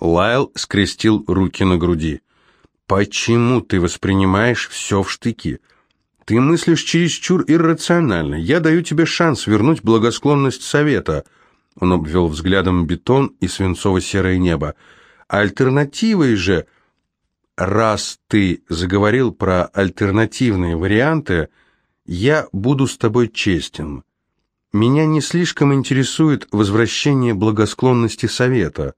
Лайл скрестил руки на груди. «Почему ты воспринимаешь все в штыки? Ты мыслишь чересчур иррационально. Я даю тебе шанс вернуть благосклонность совета». Он обвел взглядом бетон и свинцово-серое небо. «Альтернативой же...» «Раз ты заговорил про альтернативные варианты, я буду с тобой честен. Меня не слишком интересует возвращение благосклонности совета.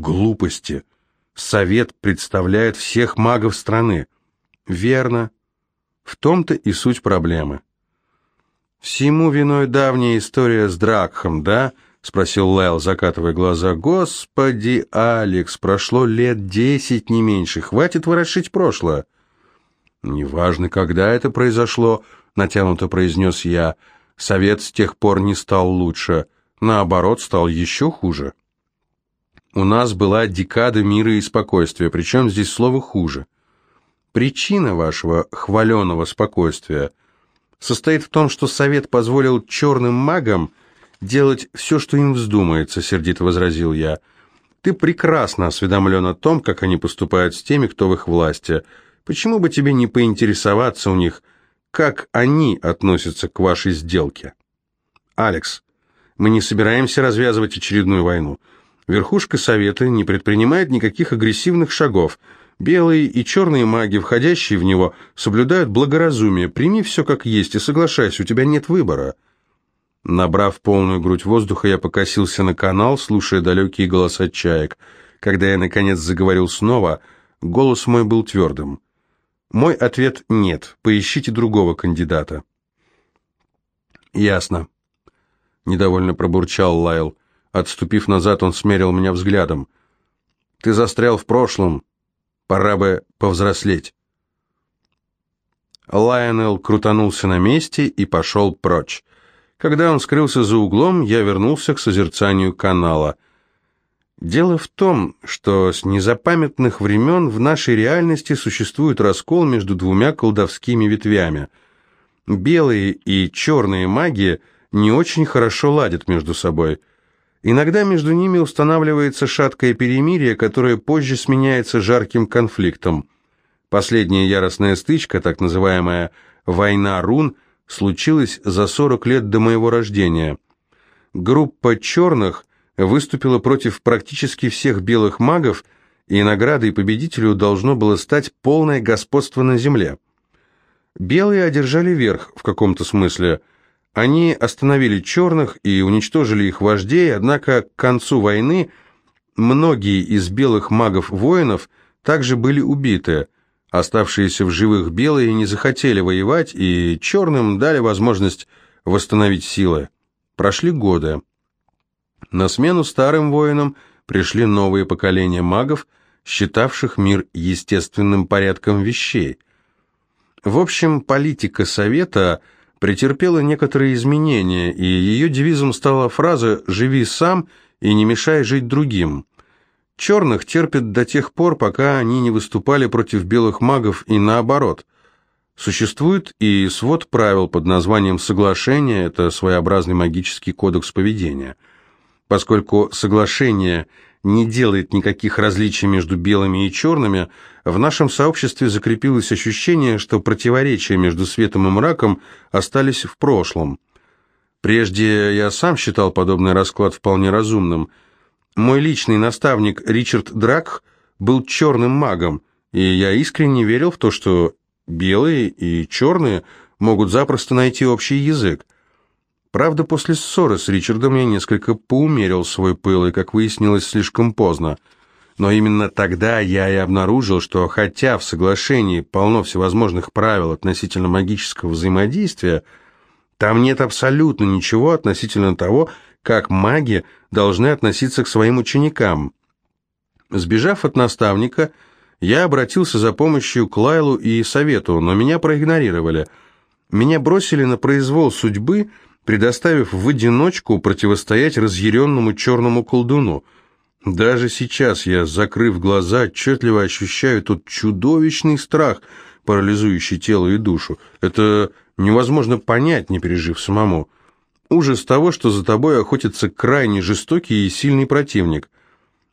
Глупости. Совет представляет всех магов страны. Верно. В том-то и суть проблемы. Всему виной давняя история с Дракхом, да? Спросил Лайл, закатывая глаза. Господи, Алекс, прошло лет десять, не меньше. Хватит ворошить прошлое. Неважно, когда это произошло, натянуто произнес я. Совет с тех пор не стал лучше, наоборот, стал еще хуже. У нас была декада мира и спокойствия, причем здесь слово «хуже». Причина вашего хваленого спокойствия состоит в том, что Совет позволил черным магам делать все, что им вздумается, сердито возразил я. Ты прекрасно осведомлен о том, как они поступают с теми, кто в их власти. Почему бы тебе не поинтересоваться у них, как они относятся к вашей сделке. Алекс, мы не собираемся развязывать очередную войну. Верхушка Совета не предпринимает никаких агрессивных шагов. Белые и черные маги, входящие в него, соблюдают благоразумие. Прими все как есть и соглашайся, у тебя нет выбора. Набрав полную грудь воздуха, я покосился на канал, слушая далекие голоса чаек. Когда я, наконец, заговорил снова, голос мой был твердым. Мой ответ нет. Поищите другого кандидата. Ясно. Недовольно пробурчал Лайл. Отступив назад, он смерил меня взглядом. Ты застрял в прошлом. Пора бы повзрослеть. Лайонел крутанулся на месте и пошел прочь. Когда он скрылся за углом, я вернулся к созерцанию канала — Дело в том, что с незапамятных времен в нашей реальности существует раскол между двумя колдовскими ветвями. Белые и черные маги не очень хорошо ладят между собой. Иногда между ними устанавливается шаткое перемирие, которое позже сменяется жарким конфликтом. Последняя яростная стычка, так называемая «война рун», случилась за 40 лет до моего рождения. Группа черных выступила против практически всех белых магов, и наградой победителю должно было стать полное господство на земле. Белые одержали верх в каком-то смысле. Они остановили черных и уничтожили их вождей, однако к концу войны многие из белых магов-воинов также были убиты. Оставшиеся в живых белые не захотели воевать, и черным дали возможность восстановить силы. Прошли годы. На смену старым воинам пришли новые поколения магов, считавших мир естественным порядком вещей. В общем, политика Совета претерпела некоторые изменения, и ее девизом стала фраза «живи сам и не мешай жить другим». Черных терпят до тех пор, пока они не выступали против белых магов и наоборот. Существует и свод правил под названием «Соглашение», это своеобразный магический кодекс поведения – Поскольку соглашение не делает никаких различий между белыми и черными, в нашем сообществе закрепилось ощущение, что противоречия между светом и мраком остались в прошлом. Прежде я сам считал подобный расклад вполне разумным. Мой личный наставник Ричард Драк был черным магом, и я искренне верил в то, что белые и черные могут запросто найти общий язык. Правда, после ссоры с Ричардом я несколько поумерил свой пыл, и, как выяснилось, слишком поздно. Но именно тогда я и обнаружил, что хотя в соглашении полно всевозможных правил относительно магического взаимодействия, там нет абсолютно ничего относительно того, как маги должны относиться к своим ученикам. Сбежав от наставника, я обратился за помощью к Лайлу и Совету, но меня проигнорировали. Меня бросили на произвол судьбы – предоставив в одиночку противостоять разъяренному черному колдуну. Даже сейчас я, закрыв глаза, отчетливо ощущаю тот чудовищный страх, парализующий тело и душу. Это невозможно понять, не пережив самому. Ужас того, что за тобой охотится крайне жестокий и сильный противник.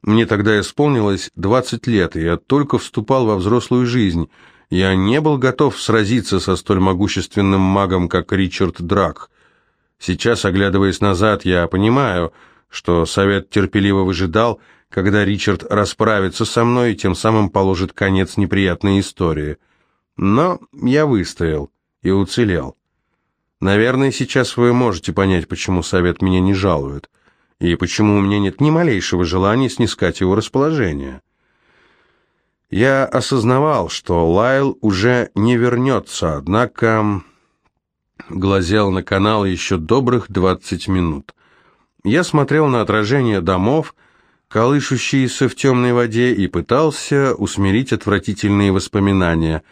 Мне тогда исполнилось 20 лет, и я только вступал во взрослую жизнь. Я не был готов сразиться со столь могущественным магом, как Ричард Драк. Сейчас, оглядываясь назад, я понимаю, что совет терпеливо выжидал, когда Ричард расправится со мной и тем самым положит конец неприятной истории. Но я выстоял и уцелел. Наверное, сейчас вы можете понять, почему совет меня не жалует и почему у меня нет ни малейшего желания снискать его расположение. Я осознавал, что Лайл уже не вернется, однако глазел на канал еще добрых двадцать минут. Я смотрел на отражение домов, колышущиеся в темной воде, и пытался усмирить отвратительные воспоминания.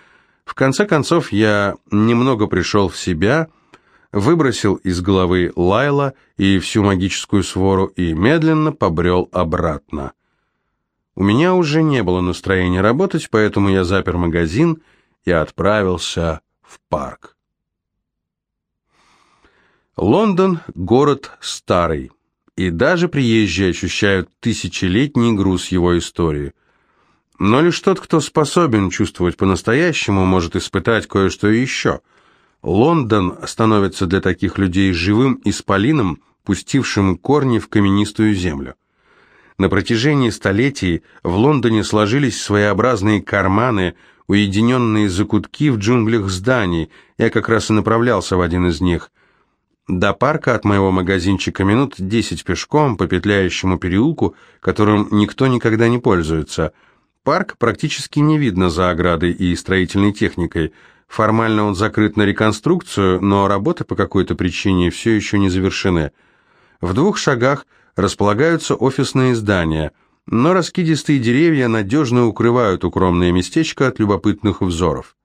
В конце концов, я немного пришел в себя — выбросил из головы Лайла и всю магическую свору и медленно побрел обратно. У меня уже не было настроения работать, поэтому я запер магазин и отправился в парк. Лондон – город старый, и даже приезжие ощущают тысячелетний груз его истории. Но лишь тот, кто способен чувствовать по-настоящему, может испытать кое-что еще – Лондон становится для таких людей живым исполином, пустившим корни в каменистую землю. На протяжении столетий в Лондоне сложились своеобразные карманы, уединенные закутки в джунглях зданий. Я как раз и направлялся в один из них. До парка от моего магазинчика минут десять пешком по петляющему переулку, которым никто никогда не пользуется. Парк практически не видно за оградой и строительной техникой – Формально он закрыт на реконструкцию, но работы по какой-то причине все еще не завершены. В двух шагах располагаются офисные здания, но раскидистые деревья надежно укрывают укромное местечко от любопытных взоров.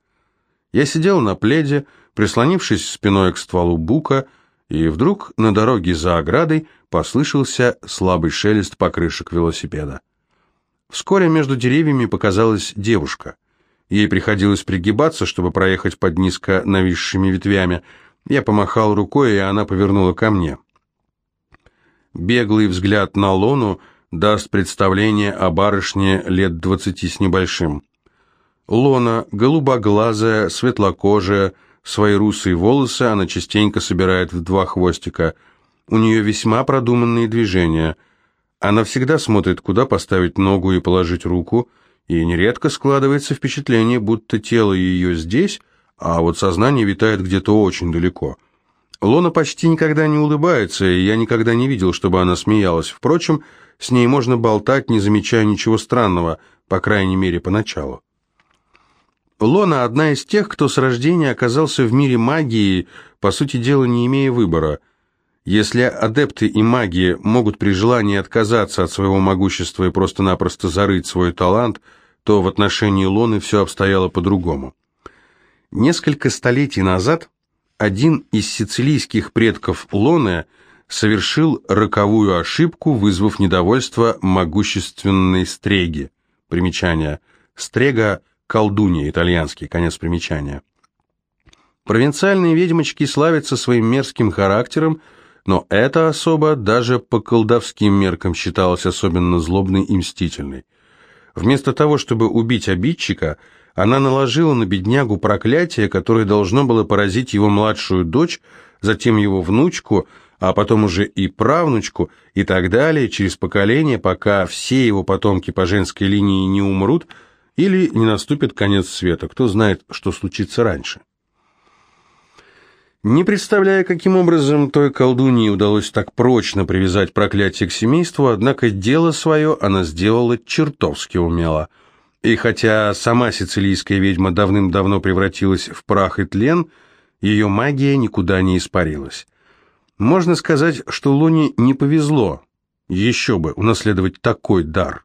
Я сидел на пледе, прислонившись спиной к стволу бука, и вдруг на дороге за оградой послышался слабый шелест покрышек велосипеда. Вскоре между деревьями показалась девушка — Ей приходилось пригибаться, чтобы проехать под низко нависшими ветвями. Я помахал рукой, и она повернула ко мне. Беглый взгляд на Лону даст представление о барышне лет двадцати с небольшим. Лона, голубоглазая, светлокожая, свои русые волосы она частенько собирает в два хвостика. У нее весьма продуманные движения. Она всегда смотрит, куда поставить ногу и положить руку – и нередко складывается впечатление, будто тело ее здесь, а вот сознание витает где-то очень далеко. Лона почти никогда не улыбается, и я никогда не видел, чтобы она смеялась. Впрочем, с ней можно болтать, не замечая ничего странного, по крайней мере, поначалу. Лона одна из тех, кто с рождения оказался в мире магии, по сути дела, не имея выбора. Если адепты и маги могут при желании отказаться от своего могущества и просто-напросто зарыть свой талант – то в отношении Лоны все обстояло по-другому. Несколько столетий назад один из сицилийских предков Лоны совершил роковую ошибку, вызвав недовольство могущественной стреги. Примечание. Стрега – колдунья, итальянский, конец примечания. Провинциальные ведьмочки славятся своим мерзким характером, но эта особа даже по колдовским меркам считалась особенно злобной и мстительной. Вместо того, чтобы убить обидчика, она наложила на беднягу проклятие, которое должно было поразить его младшую дочь, затем его внучку, а потом уже и правнучку, и так далее, через поколение, пока все его потомки по женской линии не умрут или не наступит конец света. Кто знает, что случится раньше. Не представляя, каким образом той колдуньи удалось так прочно привязать проклятие к семейству, однако дело свое она сделала чертовски умело. И хотя сама сицилийская ведьма давным-давно превратилась в прах и тлен, ее магия никуда не испарилась. Можно сказать, что Луне не повезло, еще бы, унаследовать такой дар.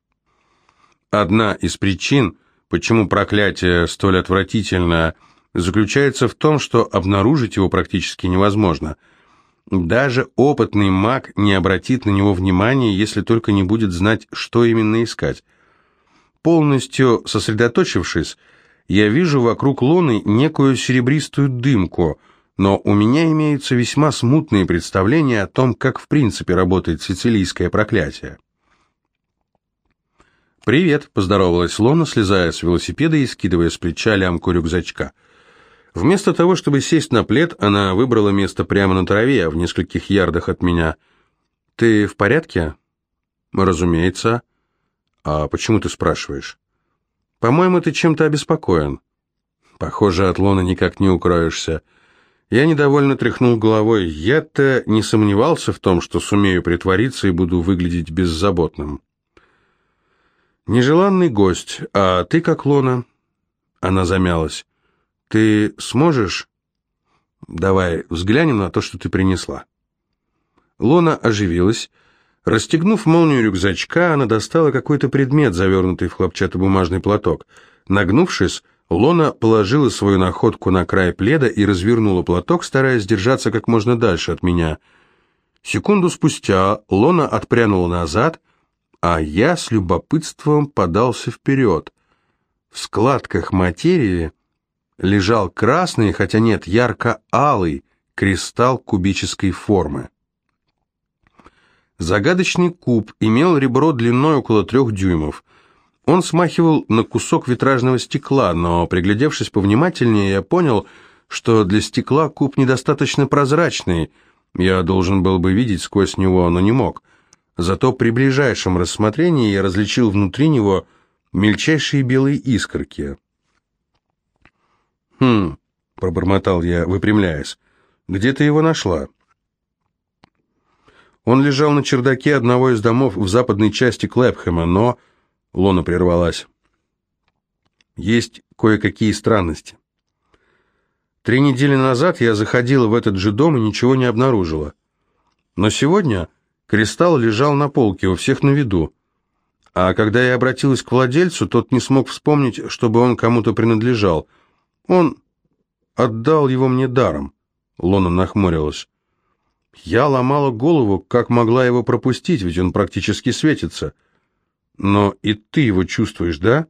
Одна из причин, почему проклятие столь отвратительное – заключается в том, что обнаружить его практически невозможно. Даже опытный маг не обратит на него внимания, если только не будет знать, что именно искать. Полностью сосредоточившись, я вижу вокруг луны некую серебристую дымку, но у меня имеются весьма смутные представления о том, как в принципе работает сицилийское проклятие. «Привет», — поздоровалась Лона, слезая с велосипеда и скидывая с плеча лямку рюкзачка. Вместо того, чтобы сесть на плед, она выбрала место прямо на траве, в нескольких ярдах от меня. «Ты в порядке?» «Разумеется». «А почему ты спрашиваешь?» «По-моему, ты чем-то обеспокоен». «Похоже, от Лоны никак не укроешься». Я недовольно тряхнул головой. Я-то не сомневался в том, что сумею притвориться и буду выглядеть беззаботным. «Нежеланный гость, а ты как Лона?» Она замялась. «Ты сможешь?» «Давай взглянем на то, что ты принесла». Лона оживилась. Расстегнув молнию рюкзачка, она достала какой-то предмет, завернутый в хлопчатобумажный платок. Нагнувшись, Лона положила свою находку на край пледа и развернула платок, стараясь держаться как можно дальше от меня. Секунду спустя Лона отпрянула назад, а я с любопытством подался вперед. В складках материи лежал красный, хотя нет, ярко-алый кристалл кубической формы. Загадочный куб имел ребро длиной около трех дюймов – он смахивал на кусок витражного стекла, но, приглядевшись повнимательнее, я понял, что для стекла куб недостаточно прозрачный. Я должен был бы видеть сквозь него, но не мог. Зато при ближайшем рассмотрении я различил внутри него мельчайшие белые искорки. «Хм», — пробормотал я, выпрямляясь, — «где ты его нашла?» Он лежал на чердаке одного из домов в западной части Клэпхэма, но Лона прервалась. Есть кое-какие странности. Три недели назад я заходила в этот же дом и ничего не обнаружила. Но сегодня кристалл лежал на полке, у всех на виду. А когда я обратилась к владельцу, тот не смог вспомнить, чтобы он кому-то принадлежал. Он отдал его мне даром. Лона нахмурилась. Я ломала голову, как могла его пропустить, ведь он практически светится. Но и ты его чувствуешь, да?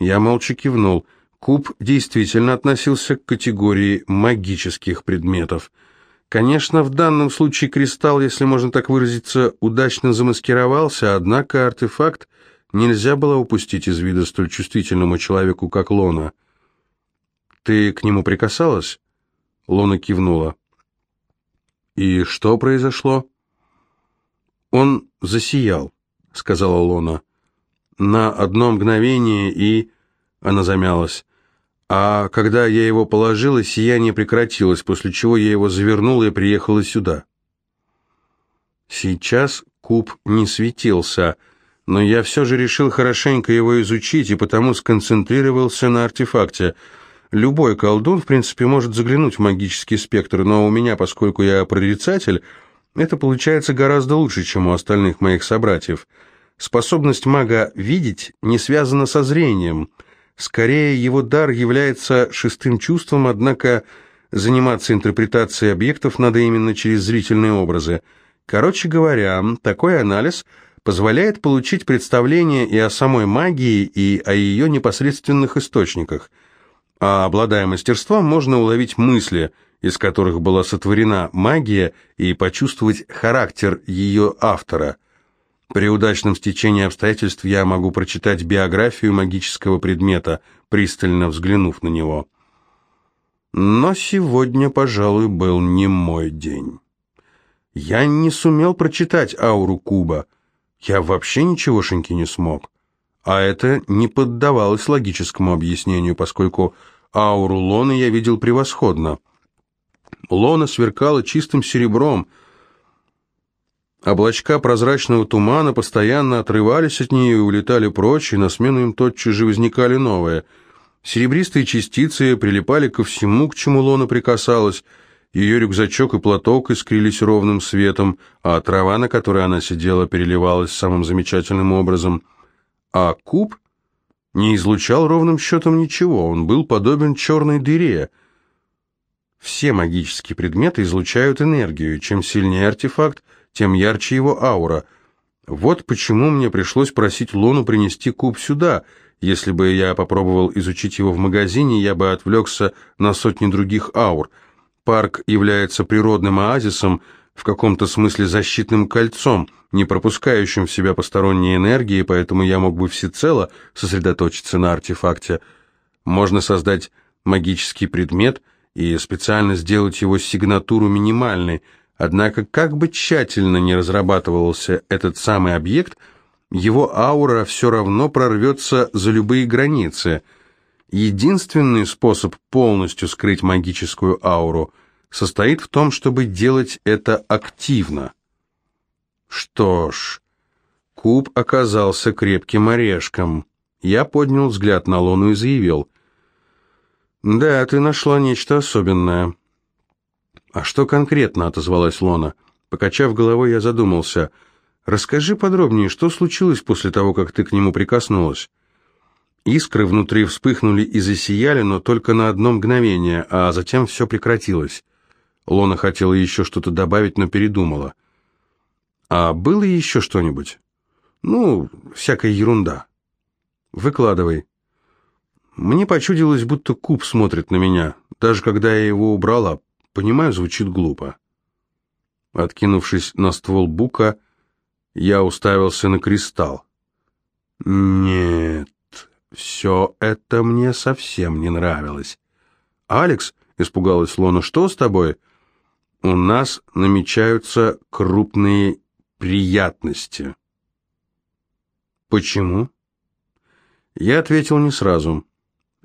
Я молча кивнул. Куб действительно относился к категории магических предметов. Конечно, в данном случае кристалл, если можно так выразиться, удачно замаскировался, однако артефакт нельзя было упустить из вида столь чувствительному человеку, как Лона. «Ты к нему прикасалась?» Лона кивнула. «И что произошло?» Он засиял сказала Лона. «На одно мгновение и...» Она замялась. «А когда я его положила, сияние прекратилось, после чего я его завернула и приехала сюда». Сейчас куб не светился, но я все же решил хорошенько его изучить и потому сконцентрировался на артефакте. Любой колдун, в принципе, может заглянуть в магический спектр, но у меня, поскольку я прорицатель, это получается гораздо лучше, чем у остальных моих собратьев. Способность мага видеть не связана со зрением. Скорее, его дар является шестым чувством, однако заниматься интерпретацией объектов надо именно через зрительные образы. Короче говоря, такой анализ позволяет получить представление и о самой магии, и о ее непосредственных источниках. А обладая мастерством, можно уловить мысли, из которых была сотворена магия, и почувствовать характер ее автора – при удачном стечении обстоятельств я могу прочитать биографию магического предмета, пристально взглянув на него. Но сегодня, пожалуй, был не мой день. Я не сумел прочитать ауру куба. Я вообще ничегошеньки не смог. А это не поддавалось логическому объяснению, поскольку ауру Лоны я видел превосходно. Лона сверкала чистым серебром — Облачка прозрачного тумана постоянно отрывались от нее и улетали прочь, и на смену им тотчас же возникали новые. Серебристые частицы прилипали ко всему, к чему Лона прикасалась. Ее рюкзачок и платок искрились ровным светом, а трава, на которой она сидела, переливалась самым замечательным образом. А куб не излучал ровным счетом ничего, он был подобен черной дыре. Все магические предметы излучают энергию, чем сильнее артефакт, тем ярче его аура. Вот почему мне пришлось просить Луну принести куб сюда. Если бы я попробовал изучить его в магазине, я бы отвлекся на сотни других аур. Парк является природным оазисом, в каком-то смысле защитным кольцом, не пропускающим в себя посторонние энергии, поэтому я мог бы всецело сосредоточиться на артефакте. Можно создать магический предмет и специально сделать его сигнатуру минимальной, однако как бы тщательно не разрабатывался этот самый объект, его аура все равно прорвется за любые границы. Единственный способ полностью скрыть магическую ауру – состоит в том, чтобы делать это активно. Что ж, куб оказался крепким орешком. Я поднял взгляд на Лону и заявил. «Да, ты нашла нечто особенное». «А что конкретно?» — отозвалась Лона. Покачав головой, я задумался. «Расскажи подробнее, что случилось после того, как ты к нему прикоснулась?» Искры внутри вспыхнули и засияли, но только на одно мгновение, а затем все прекратилось. Лона хотела еще что-то добавить, но передумала. «А было еще что-нибудь?» «Ну, всякая ерунда». «Выкладывай». Мне почудилось, будто куб смотрит на меня. Даже когда я его убрала, понимаю, звучит глупо. Откинувшись на ствол бука, я уставился на кристалл. «Нет, все это мне совсем не нравилось». «Алекс?» — испугалась Лона. «Что с тобой?» у нас намечаются крупные приятности. Почему? Я ответил не сразу.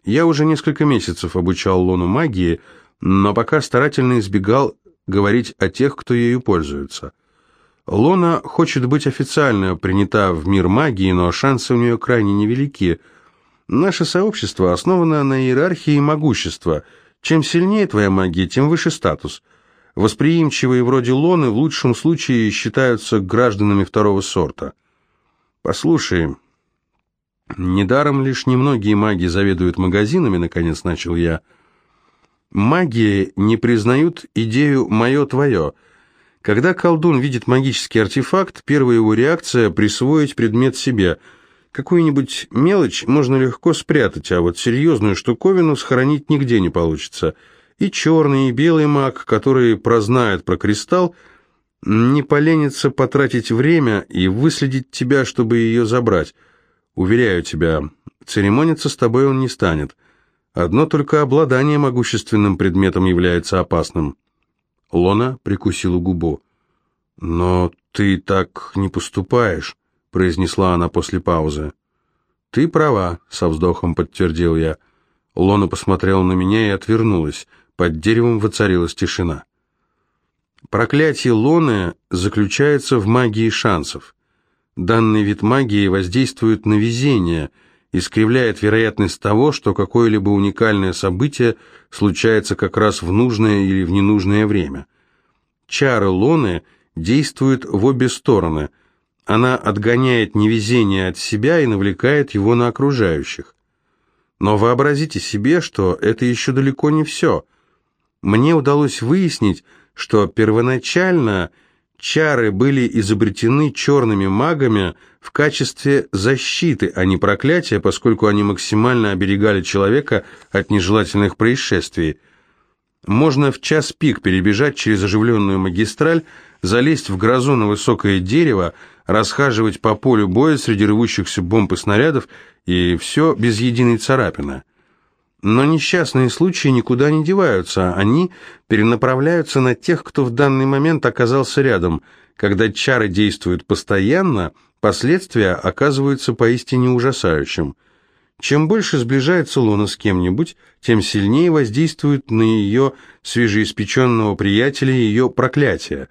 Я уже несколько месяцев обучал Лону магии, но пока старательно избегал говорить о тех, кто ею пользуется. Лона хочет быть официально принята в мир магии, но шансы у нее крайне невелики. Наше сообщество основано на иерархии могущества. Чем сильнее твоя магия, тем выше статус – Восприимчивые вроде Лоны в лучшем случае считаются гражданами второго сорта. Послушай, недаром лишь немногие маги заведуют магазинами, наконец начал я. Магии не признают идею «моё-твоё». Когда колдун видит магический артефакт, первая его реакция – присвоить предмет себе. Какую-нибудь мелочь можно легко спрятать, а вот серьезную штуковину сохранить нигде не получится – и черный, и белый маг, который прознает про кристалл, не поленится потратить время и выследить тебя, чтобы ее забрать. Уверяю тебя, церемониться с тобой он не станет. Одно только обладание могущественным предметом является опасным. Лона прикусила губу. «Но ты так не поступаешь», — произнесла она после паузы. «Ты права», — со вздохом подтвердил я. Лона посмотрела на меня и отвернулась. Под деревом воцарилась тишина. Проклятие Лоны заключается в магии шансов. Данный вид магии воздействует на везение, искривляет вероятность того, что какое-либо уникальное событие случается как раз в нужное или в ненужное время. Чары Лоны действуют в обе стороны. Она отгоняет невезение от себя и навлекает его на окружающих. Но вообразите себе, что это еще далеко не все – мне удалось выяснить, что первоначально чары были изобретены черными магами в качестве защиты, а не проклятия, поскольку они максимально оберегали человека от нежелательных происшествий. Можно в час пик перебежать через оживленную магистраль, залезть в грозу на высокое дерево, расхаживать по полю боя среди рвущихся бомб и снарядов, и все без единой царапины. Но несчастные случаи никуда не деваются, они перенаправляются на тех, кто в данный момент оказался рядом. Когда чары действуют постоянно, последствия оказываются поистине ужасающим. Чем больше сближается Луна с кем-нибудь, тем сильнее воздействует на ее свежеиспеченного приятеля ее проклятие.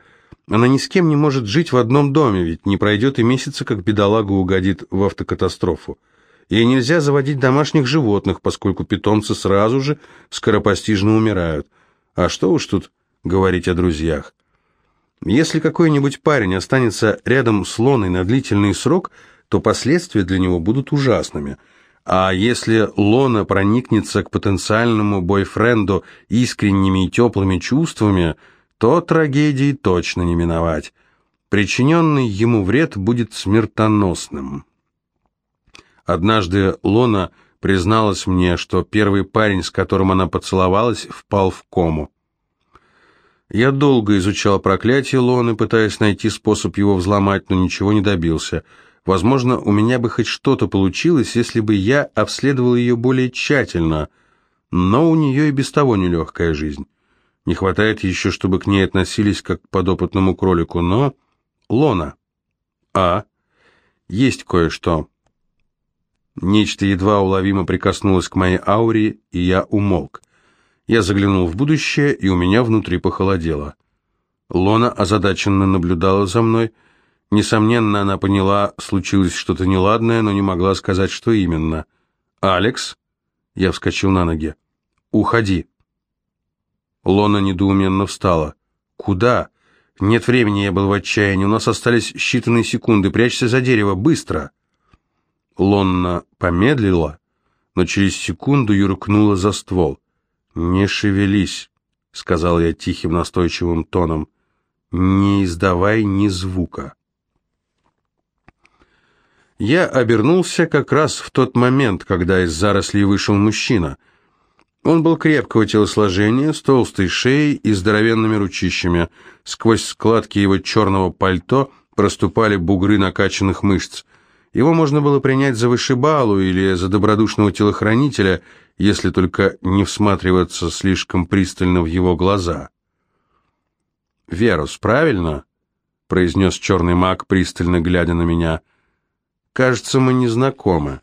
Она ни с кем не может жить в одном доме, ведь не пройдет и месяца, как бедолага угодит в автокатастрофу. Ей нельзя заводить домашних животных, поскольку питомцы сразу же скоропостижно умирают. А что уж тут говорить о друзьях. Если какой-нибудь парень останется рядом с Лоной на длительный срок, то последствия для него будут ужасными. А если Лона проникнется к потенциальному бойфренду искренними и теплыми чувствами, то трагедии точно не миновать. Причиненный ему вред будет смертоносным. Однажды Лона призналась мне, что первый парень, с которым она поцеловалась, впал в кому. Я долго изучал проклятие Лоны, пытаясь найти способ его взломать, но ничего не добился. Возможно, у меня бы хоть что-то получилось, если бы я обследовал ее более тщательно, но у нее и без того нелегкая жизнь. Не хватает еще, чтобы к ней относились как к подопытному кролику, но... Лона. А. Есть кое-что. Нечто едва уловимо прикоснулось к моей ауре, и я умолк. Я заглянул в будущее, и у меня внутри похолодело. Лона озадаченно наблюдала за мной. Несомненно, она поняла, случилось что-то неладное, но не могла сказать, что именно. «Алекс?» Я вскочил на ноги. «Уходи». Лона недоуменно встала. «Куда?» «Нет времени, я был в отчаянии. У нас остались считанные секунды. Прячься за дерево, быстро!» Лонна помедлила, но через секунду юркнула за ствол. «Не шевелись», — сказал я тихим настойчивым тоном. «Не издавай ни звука». Я обернулся как раз в тот момент, когда из зарослей вышел мужчина. Он был крепкого телосложения, с толстой шеей и здоровенными ручищами. Сквозь складки его черного пальто проступали бугры накачанных мышц. Его можно было принять за вышибалу или за добродушного телохранителя, если только не всматриваться слишком пристально в его глаза. «Верус, правильно?» — произнес черный маг, пристально глядя на меня. «Кажется, мы не знакомы».